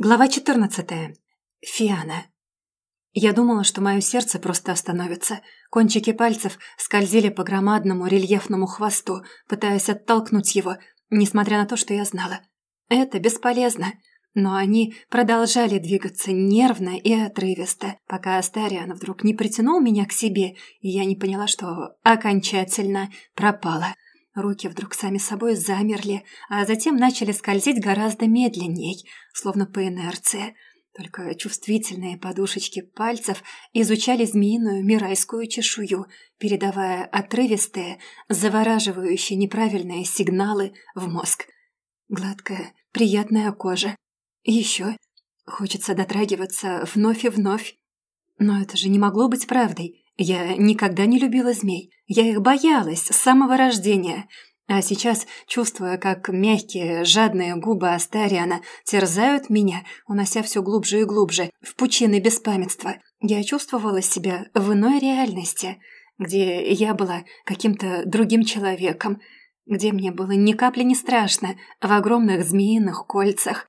Глава 14. Фиана. Я думала, что мое сердце просто остановится. Кончики пальцев скользили по громадному рельефному хвосту, пытаясь оттолкнуть его, несмотря на то, что я знала. Это бесполезно. Но они продолжали двигаться нервно и отрывисто, пока Астариан вдруг не притянул меня к себе, и я не поняла, что окончательно пропала. Руки вдруг сами собой замерли, а затем начали скользить гораздо медленней, словно по инерции. Только чувствительные подушечки пальцев изучали змеиную мирайскую чешую, передавая отрывистые, завораживающие неправильные сигналы в мозг. Гладкая, приятная кожа. Еще хочется дотрагиваться вновь и вновь. Но это же не могло быть правдой. Я никогда не любила змей. Я их боялась с самого рождения. А сейчас, чувствуя, как мягкие, жадные губы Астариана терзают меня, унося все глубже и глубже, в пучины беспамятства, я чувствовала себя в иной реальности, где я была каким-то другим человеком, где мне было ни капли не страшно в огромных змеиных кольцах,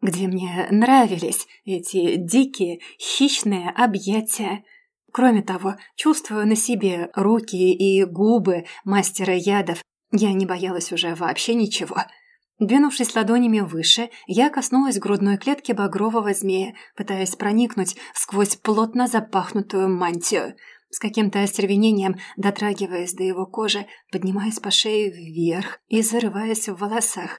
где мне нравились эти дикие, хищные объятия, Кроме того, чувствуя на себе руки и губы мастера ядов, я не боялась уже вообще ничего. Двинувшись ладонями выше, я коснулась грудной клетки багрового змея, пытаясь проникнуть сквозь плотно запахнутую мантию. С каким-то остервенением, дотрагиваясь до его кожи, поднимаясь по шее вверх и зарываясь в волосах.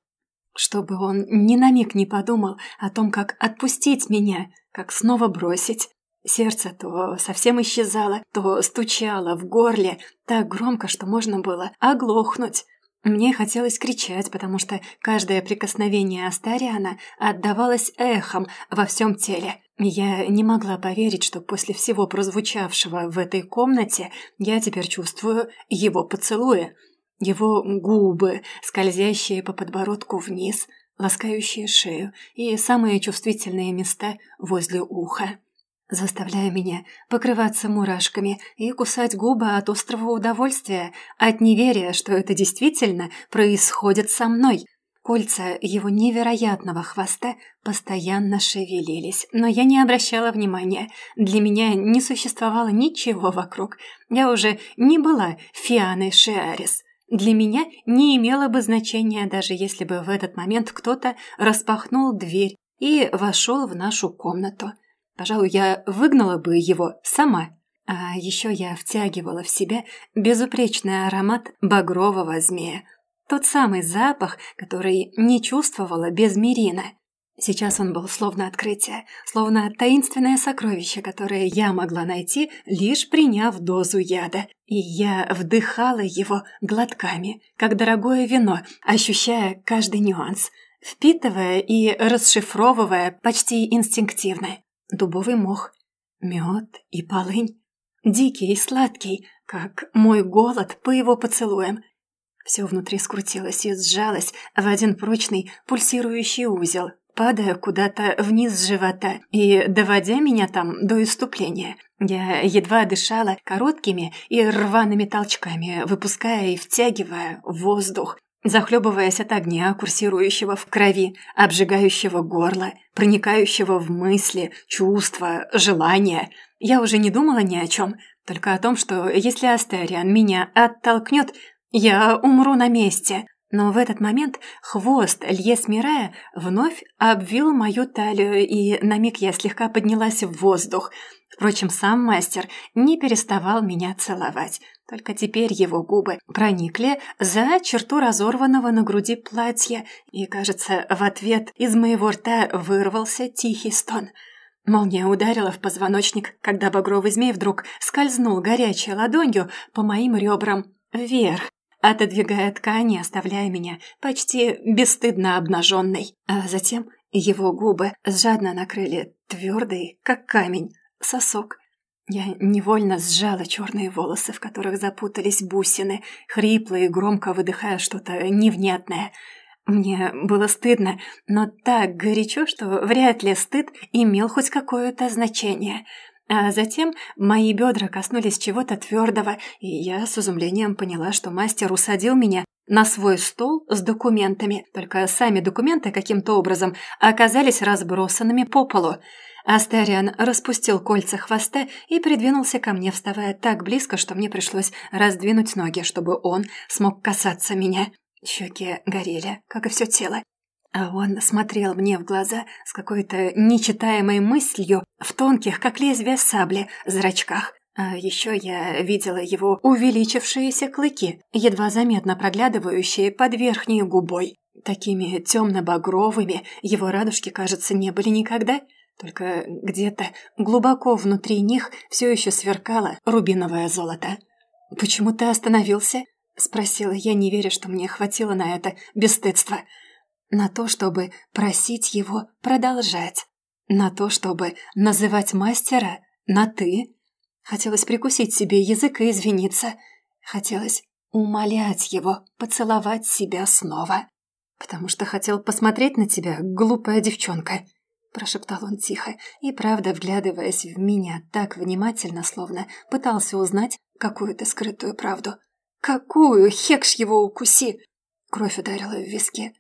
Чтобы он ни на миг не подумал о том, как отпустить меня, как снова бросить. Сердце то совсем исчезало, то стучало в горле так громко, что можно было оглохнуть. Мне хотелось кричать, потому что каждое прикосновение Астариана отдавалось эхом во всем теле. Я не могла поверить, что после всего прозвучавшего в этой комнате я теперь чувствую его поцелуи, его губы, скользящие по подбородку вниз, ласкающие шею и самые чувствительные места возле уха заставляя меня покрываться мурашками и кусать губы от острого удовольствия, от неверия, что это действительно происходит со мной. Кольца его невероятного хвоста постоянно шевелились, но я не обращала внимания. Для меня не существовало ничего вокруг. Я уже не была Фианой Шиарис. Для меня не имело бы значения, даже если бы в этот момент кто-то распахнул дверь и вошел в нашу комнату. Пожалуй, я выгнала бы его сама. А еще я втягивала в себя безупречный аромат багрового змея. Тот самый запах, который не чувствовала без Мирина. Сейчас он был словно открытие, словно таинственное сокровище, которое я могла найти, лишь приняв дозу яда. И я вдыхала его глотками, как дорогое вино, ощущая каждый нюанс, впитывая и расшифровывая почти инстинктивно дубовый мох, мед и полынь. Дикий и сладкий, как мой голод по его поцелуям. Все внутри скрутилось и сжалось в один прочный пульсирующий узел, падая куда-то вниз живота и доводя меня там до иступления. Я едва дышала короткими и рваными толчками, выпуская и втягивая воздух, захлебываясь от огня, курсирующего в крови, обжигающего горло, проникающего в мысли, чувства, желания. Я уже не думала ни о чем, только о том, что если Астериан меня оттолкнет, я умру на месте. Но в этот момент хвост Льес Мирая вновь обвил мою талию, и на миг я слегка поднялась в воздух. Впрочем, сам мастер не переставал меня целовать. Только теперь его губы проникли за черту разорванного на груди платья, и, кажется, в ответ из моего рта вырвался тихий стон. Молния ударила в позвоночник, когда багровый змей вдруг скользнул горячей ладонью по моим ребрам вверх, отодвигая ткани, оставляя меня почти бесстыдно обнаженной. А затем его губы жадно накрыли твердый, как камень, сосок, я невольно сжала черные волосы, в которых запутались бусины, хрипло и громко выдыхая что-то невнятное. Мне было стыдно, но так горячо, что вряд ли стыд имел хоть какое-то значение. А затем мои бедра коснулись чего-то твердого, и я с изумлением поняла, что мастер усадил меня на свой стол с документами, только сами документы каким-то образом оказались разбросанными по полу. Астариан распустил кольца хвоста и придвинулся ко мне, вставая так близко, что мне пришлось раздвинуть ноги, чтобы он смог касаться меня. Щеки горели, как и все тело. А он смотрел мне в глаза с какой-то нечитаемой мыслью в тонких, как лезвие сабли, зрачках. А еще я видела его увеличившиеся клыки, едва заметно проглядывающие под верхней губой. Такими темно-багровыми его радужки, кажется, не были никогда. Только где-то глубоко внутри них все еще сверкало рубиновое золото. «Почему ты остановился?» — спросила я, не веря, что мне хватило на это бесстыдство. На то, чтобы просить его продолжать. На то, чтобы называть мастера на «ты». Хотелось прикусить себе язык и извиниться. Хотелось умолять его поцеловать себя снова. Потому что хотел посмотреть на тебя, глупая девчонка. Прошептал он тихо и, правда, вглядываясь в меня так внимательно, словно пытался узнать какую-то скрытую правду. «Какую? Хекш его укуси!» Кровь ударила в виски.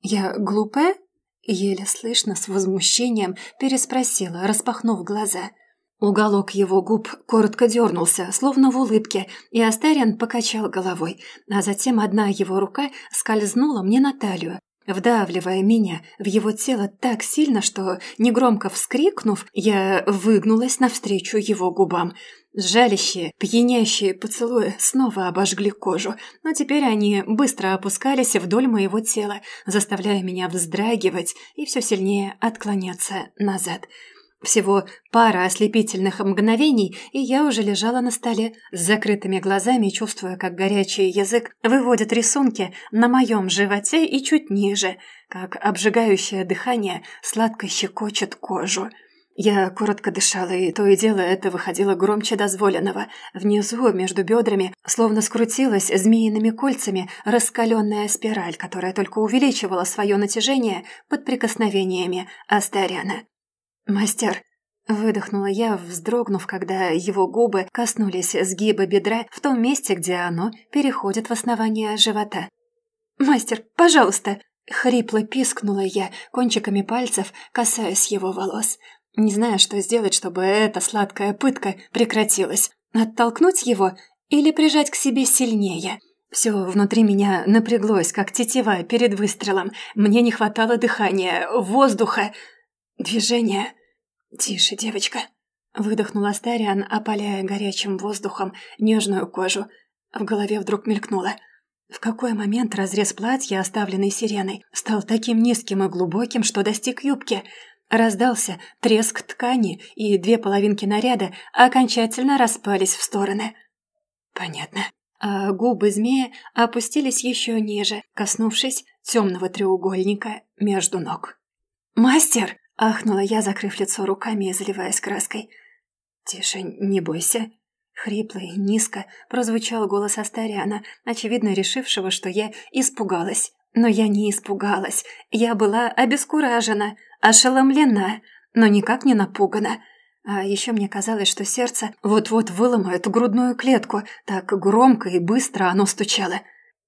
«Я глупая?» Еле слышно, с возмущением, переспросила, распахнув глаза – Уголок его губ коротко дернулся, словно в улыбке, и Астариан покачал головой, а затем одна его рука скользнула мне на талию, вдавливая меня в его тело так сильно, что, негромко вскрикнув, я выгнулась навстречу его губам. Жалящие, пьянящие поцелуи снова обожгли кожу, но теперь они быстро опускались вдоль моего тела, заставляя меня вздрагивать и все сильнее отклоняться назад – всего пара ослепительных мгновений, и я уже лежала на столе с закрытыми глазами, чувствуя, как горячий язык выводит рисунки на моем животе и чуть ниже, как обжигающее дыхание сладко щекочет кожу. Я коротко дышала, и то и дело это выходило громче дозволенного. Внизу, между бедрами, словно скрутилась змеиными кольцами раскаленная спираль, которая только увеличивала свое натяжение под прикосновениями Астариана. «Мастер!» – выдохнула я, вздрогнув, когда его губы коснулись сгиба бедра в том месте, где оно переходит в основание живота. «Мастер, пожалуйста!» – хрипло пискнула я, кончиками пальцев касаясь его волос. Не зная, что сделать, чтобы эта сладкая пытка прекратилась. Оттолкнуть его или прижать к себе сильнее – все внутри меня напряглось, как тетива перед выстрелом. Мне не хватало дыхания, воздуха. Движение. Тише, девочка. Выдохнул Астариан, опаляя горячим воздухом нежную кожу. В голове вдруг мелькнуло. В какой момент разрез платья, оставленный сиреной, стал таким низким и глубоким, что достиг юбки? Раздался треск ткани, и две половинки наряда окончательно распались в стороны. Понятно. А губы змея опустились еще ниже, коснувшись темного треугольника между ног. «Мастер!» Ахнула я, закрыв лицо руками и заливаясь краской. «Тише, не бойся». Хрипло и низко прозвучал голос Астариана, очевидно решившего, что я испугалась. Но я не испугалась. Я была обескуражена, ошеломлена, но никак не напугана. А еще мне казалось, что сердце вот-вот выломает грудную клетку. Так громко и быстро оно стучало.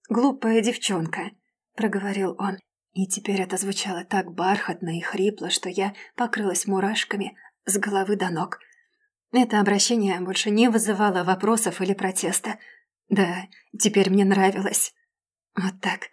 «Глупая девчонка», — проговорил он. И теперь это звучало так бархатно и хрипло, что я покрылась мурашками с головы до ног. Это обращение больше не вызывало вопросов или протеста. Да, теперь мне нравилось. Вот так.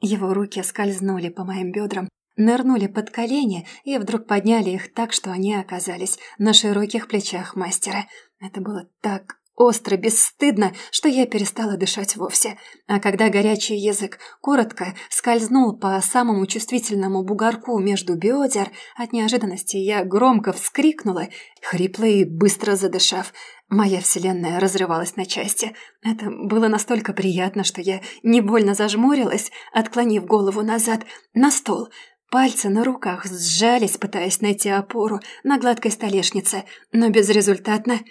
Его руки скользнули по моим бедрам, нырнули под колени и вдруг подняли их так, что они оказались на широких плечах мастера. Это было так Остро, бесстыдно, что я перестала дышать вовсе. А когда горячий язык коротко скользнул по самому чувствительному бугорку между бедер, от неожиданности я громко вскрикнула, хрипло и быстро задышав. Моя вселенная разрывалась на части. Это было настолько приятно, что я не больно зажмурилась, отклонив голову назад, на стол. Пальцы на руках сжались, пытаясь найти опору на гладкой столешнице, но безрезультатно –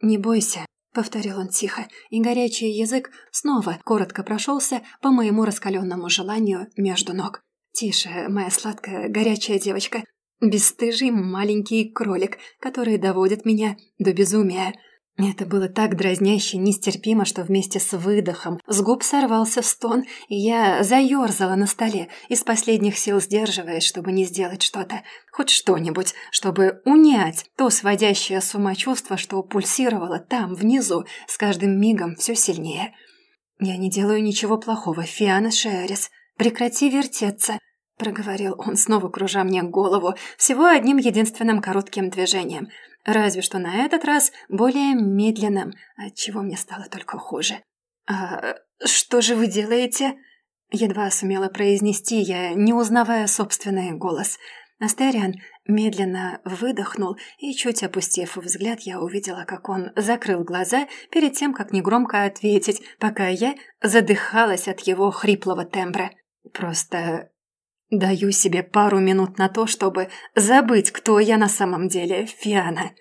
«Не бойся», — повторил он тихо, и горячий язык снова коротко прошелся по моему раскаленному желанию между ног. «Тише, моя сладкая, горячая девочка. Бесстыжий маленький кролик, который доводит меня до безумия. Это было так дразняще, нестерпимо, что вместе с выдохом с губ сорвался стон, и я заерзала на столе, из последних сил сдерживаясь, чтобы не сделать что-то, хоть что-нибудь, чтобы унять то сводящее с ума чувство, что пульсировало там, внизу, с каждым мигом все сильнее. «Я не делаю ничего плохого, Фиана Шерис. Прекрати вертеться проговорил он, снова кружа мне голову, всего одним единственным коротким движением. Разве что на этот раз более медленным, отчего мне стало только хуже. «А что же вы делаете?» Едва сумела произнести я, не узнавая собственный голос. Астериан медленно выдохнул, и, чуть опустив взгляд, я увидела, как он закрыл глаза перед тем, как негромко ответить, пока я задыхалась от его хриплого тембра. Просто Даю себе пару минут на то, чтобы забыть, кто я на самом деле, Фиана.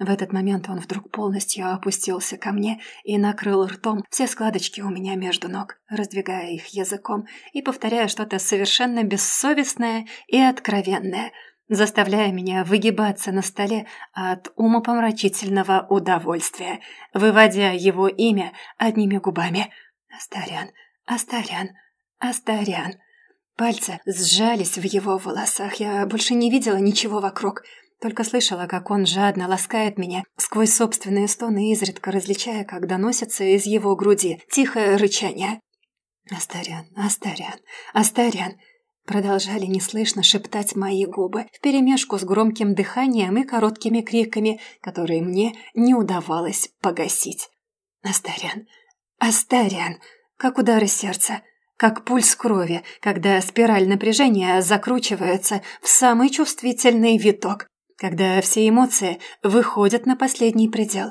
В этот момент он вдруг полностью опустился ко мне и накрыл ртом все складочки у меня между ног, раздвигая их языком и повторяя что-то совершенно бессовестное и откровенное, заставляя меня выгибаться на столе от умопомрачительного удовольствия, выводя его имя одними губами. «Астарян, Астарян, Астарян». Пальцы сжались в его волосах. Я больше не видела ничего вокруг. Только слышала, как он жадно ласкает меня сквозь собственные стоны, изредка различая, как доносится из его груди тихое рычание. «Астарян, Астарян, Астарян!» Продолжали неслышно шептать мои губы, вперемешку с громким дыханием и короткими криками, которые мне не удавалось погасить. «Астарян! Астарян!» Как удары сердца как пульс крови, когда спираль напряжения закручивается в самый чувствительный виток, когда все эмоции выходят на последний предел.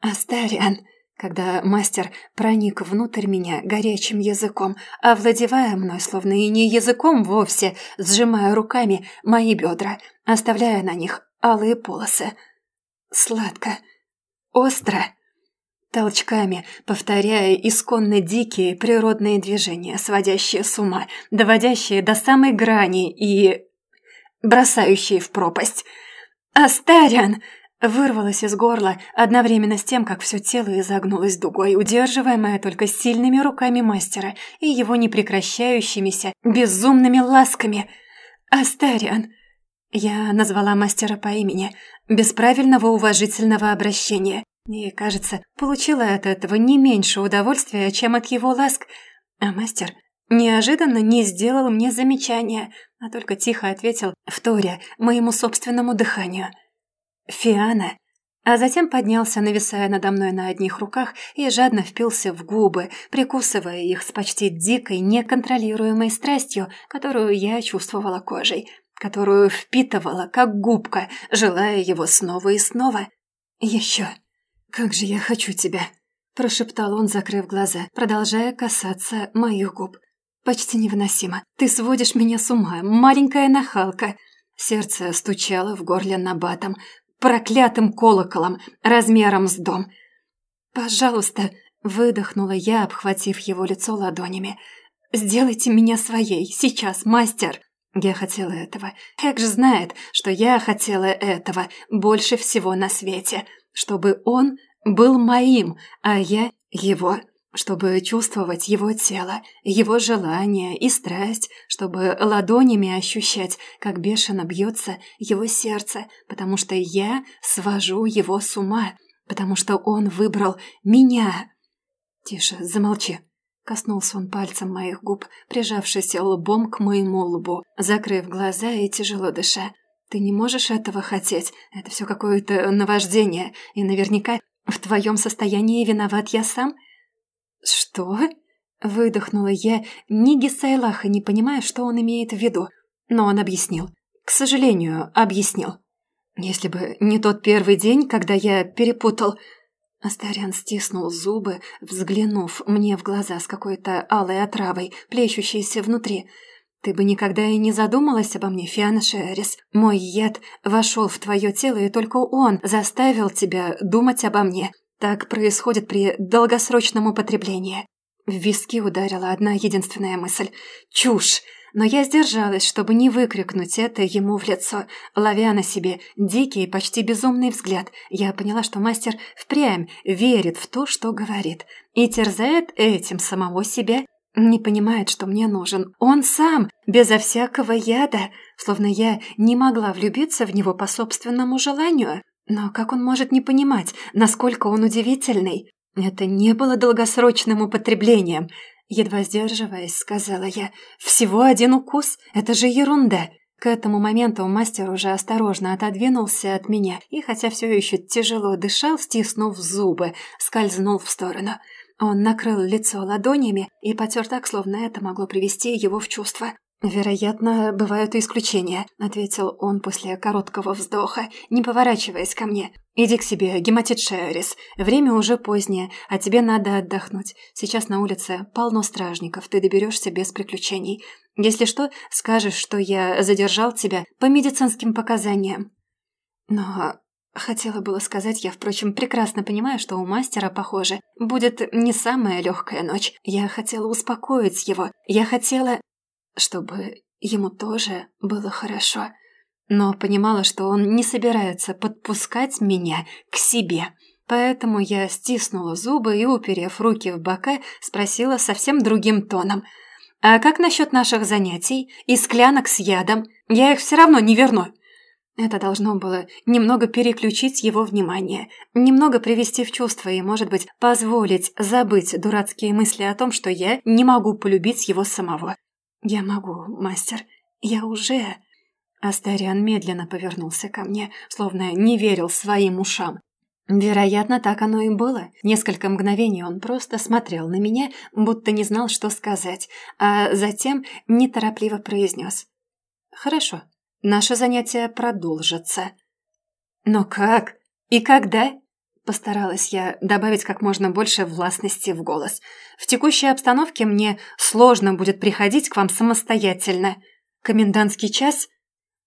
Астариан, когда мастер проник внутрь меня горячим языком, овладевая мной, словно и не языком вовсе, сжимая руками мои бедра, оставляя на них алые полосы. Сладко, остро, толчками, повторяя исконно дикие природные движения, сводящие с ума, доводящие до самой грани и... бросающие в пропасть. «Астариан!» вырвалось из горла одновременно с тем, как все тело изогнулось дугой, удерживаемое только сильными руками мастера и его непрекращающимися безумными ласками. «Астариан!» Я назвала мастера по имени, без правильного уважительного обращения. И, кажется, получила от этого не меньше удовольствия, чем от его ласк. А мастер неожиданно не сделал мне замечания, а только тихо ответил, вторя моему собственному дыханию. «Фиана». А затем поднялся, нависая надо мной на одних руках, и жадно впился в губы, прикусывая их с почти дикой, неконтролируемой страстью, которую я чувствовала кожей, которую впитывала, как губка, желая его снова и снова. Еще. «Как же я хочу тебя!» – прошептал он, закрыв глаза, продолжая касаться моих губ. «Почти невыносимо. Ты сводишь меня с ума, маленькая нахалка!» Сердце стучало в горле набатом, проклятым колоколом, размером с дом. «Пожалуйста!» – выдохнула я, обхватив его лицо ладонями. «Сделайте меня своей, сейчас, мастер!» Я хотела этого. Экж знает, что я хотела этого больше всего на свете – чтобы он был моим, а я его, чтобы чувствовать его тело, его желание и страсть, чтобы ладонями ощущать, как бешено бьется его сердце, потому что я свожу его с ума, потому что он выбрал меня. «Тише, замолчи», — коснулся он пальцем моих губ, прижавшись лбом к моему лбу, закрыв глаза и тяжело дыша. Ты не можешь этого хотеть. Это все какое-то наваждение. И наверняка в твоем состоянии виноват я сам. Что? Выдохнула я, ни Гисайлаха, не понимая, что он имеет в виду. Но он объяснил. К сожалению, объяснил. Если бы не тот первый день, когда я перепутал... Астарян стиснул зубы, взглянув мне в глаза с какой-то алой отравой, плещущейся внутри. Ты бы никогда и не задумалась обо мне, Фиана Шерис. Мой яд вошел в твое тело, и только он заставил тебя думать обо мне. Так происходит при долгосрочном употреблении. В виски ударила одна единственная мысль. «Чушь!» Но я сдержалась, чтобы не выкрикнуть это ему в лицо, ловя на себе дикий, почти безумный взгляд. Я поняла, что мастер впрямь верит в то, что говорит, и терзает этим самого себя. Не понимает, что мне нужен. Он сам, безо всякого яда, словно я не могла влюбиться в него по собственному желанию. Но как он может не понимать, насколько он удивительный? Это не было долгосрочным употреблением. Едва сдерживаясь, сказала я. «Всего один укус? Это же ерунда!» К этому моменту мастер уже осторожно отодвинулся от меня и, хотя все еще тяжело дышал, стиснув зубы, скользнул в сторону. Он накрыл лицо ладонями и потер так, словно это могло привести его в чувство. «Вероятно, бывают и исключения», — ответил он после короткого вздоха, не поворачиваясь ко мне. «Иди к себе, гематит Шерис. Время уже позднее, а тебе надо отдохнуть. Сейчас на улице полно стражников, ты доберешься без приключений. Если что, скажешь, что я задержал тебя по медицинским показаниям». Но Хотела было сказать, я, впрочем, прекрасно понимаю, что у мастера, похоже, будет не самая легкая ночь. Я хотела успокоить его. Я хотела чтобы ему тоже было хорошо. Но понимала, что он не собирается подпускать меня к себе. Поэтому я стиснула зубы и, уперев руки в бока, спросила совсем другим тоном. «А как насчет наших занятий и склянок с ядом? Я их все равно не верну». Это должно было немного переключить его внимание, немного привести в чувство и, может быть, позволить забыть дурацкие мысли о том, что я не могу полюбить его самого. «Я могу, мастер. Я уже...» Астариан медленно повернулся ко мне, словно не верил своим ушам. Вероятно, так оно и было. Несколько мгновений он просто смотрел на меня, будто не знал, что сказать, а затем неторопливо произнес. «Хорошо, наше занятие продолжится». «Но как? И когда?» Постаралась я добавить как можно больше властности в голос. В текущей обстановке мне сложно будет приходить к вам самостоятельно. Комендантский час?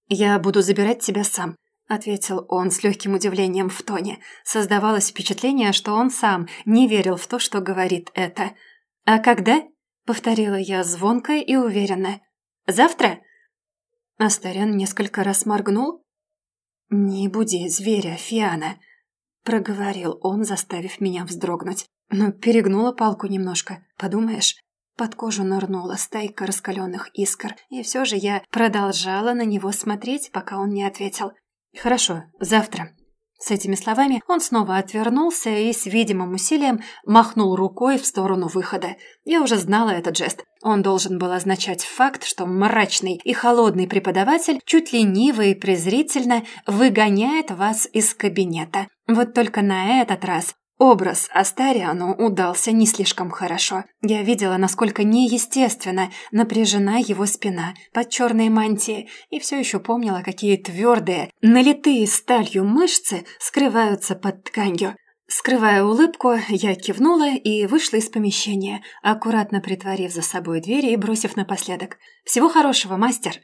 Я буду забирать тебя сам, ответил он с легким удивлением в тоне. Создавалось впечатление, что он сам не верил в то, что говорит это. А когда? повторила я звонко и уверенно. Завтра? Астарян несколько раз моргнул. «Не буди зверя, Фиана», проговорил он, заставив меня вздрогнуть. Но перегнула палку немножко, подумаешь. Под кожу нырнула стайка раскаленных искр, и все же я продолжала на него смотреть, пока он не ответил. «Хорошо, завтра. С этими словами он снова отвернулся и с видимым усилием махнул рукой в сторону выхода. Я уже знала этот жест. Он должен был означать факт, что мрачный и холодный преподаватель чуть лениво и презрительно выгоняет вас из кабинета. Вот только на этот раз Образ Астариану удался не слишком хорошо. Я видела, насколько неестественно напряжена его спина под черной мантией, и все еще помнила, какие твердые, налитые сталью мышцы скрываются под тканью. Скрывая улыбку, я кивнула и вышла из помещения, аккуратно притворив за собой дверь и бросив напоследок. «Всего хорошего, мастер!»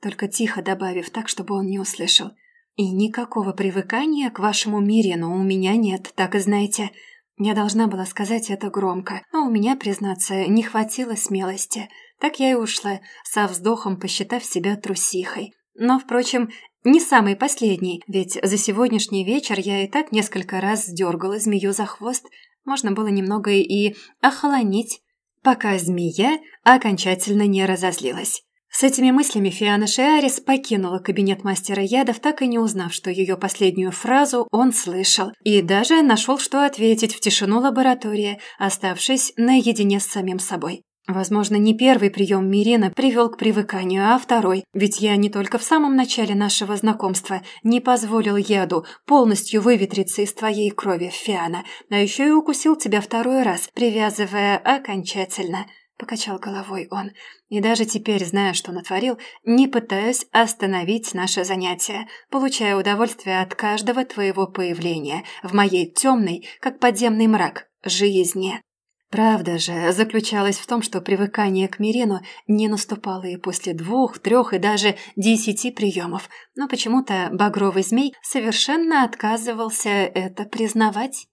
Только тихо добавив так, чтобы он не услышал. И никакого привыкания к вашему Мирину у меня нет, так и знаете. Я должна была сказать это громко, но у меня, признаться, не хватило смелости. Так я и ушла, со вздохом посчитав себя трусихой. Но, впрочем, не самый последний, ведь за сегодняшний вечер я и так несколько раз сдергала змею за хвост. Можно было немного и охолонить, пока змея окончательно не разозлилась. С этими мыслями Фиана Шиарис покинула кабинет мастера ядов, так и не узнав, что ее последнюю фразу он слышал, и даже нашел, что ответить в тишину лаборатории, оставшись наедине с самим собой. Возможно, не первый прием Мирина привел к привыканию, а второй, ведь я не только в самом начале нашего знакомства не позволил яду полностью выветриться из твоей крови, Фиана, а еще и укусил тебя второй раз, привязывая окончательно –— покачал головой он. «И даже теперь, зная, что натворил, не пытаюсь остановить наше занятие, получая удовольствие от каждого твоего появления в моей темной, как подземный мрак, жизни». Правда же заключалась в том, что привыкание к Мирину не наступало и после двух, трех и даже десяти приемов, но почему-то багровый змей совершенно отказывался это признавать.